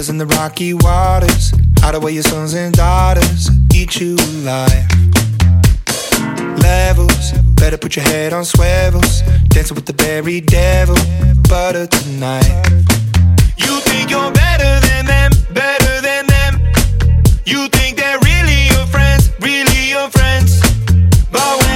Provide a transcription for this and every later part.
Brothers in the rocky waters, hide away your sons and daughters, eat you alive. Levels, better put your head on swivels, dancing with the very devil, butter tonight. You think you're better than them, better than them. You think they're really your friends, really your friends. But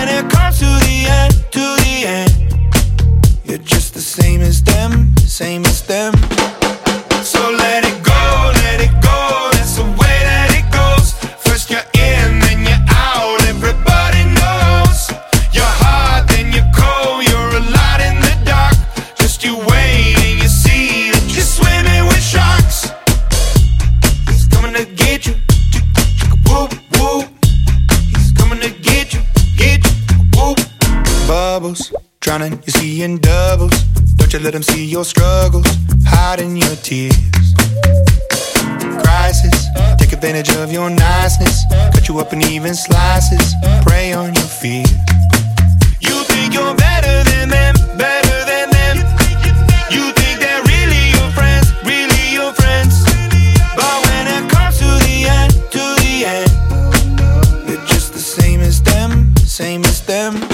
Bubbles, drowning, you see in doubles. Don't you let them see your struggles, hiding your tears. Crisis, take advantage of your niceness. Cut you up in even slices, prey on your fears. You think you're better than them, better than them. You think they're really your friends, really your friends. But when it comes to the end, to the end, you're just the same as them, same as them.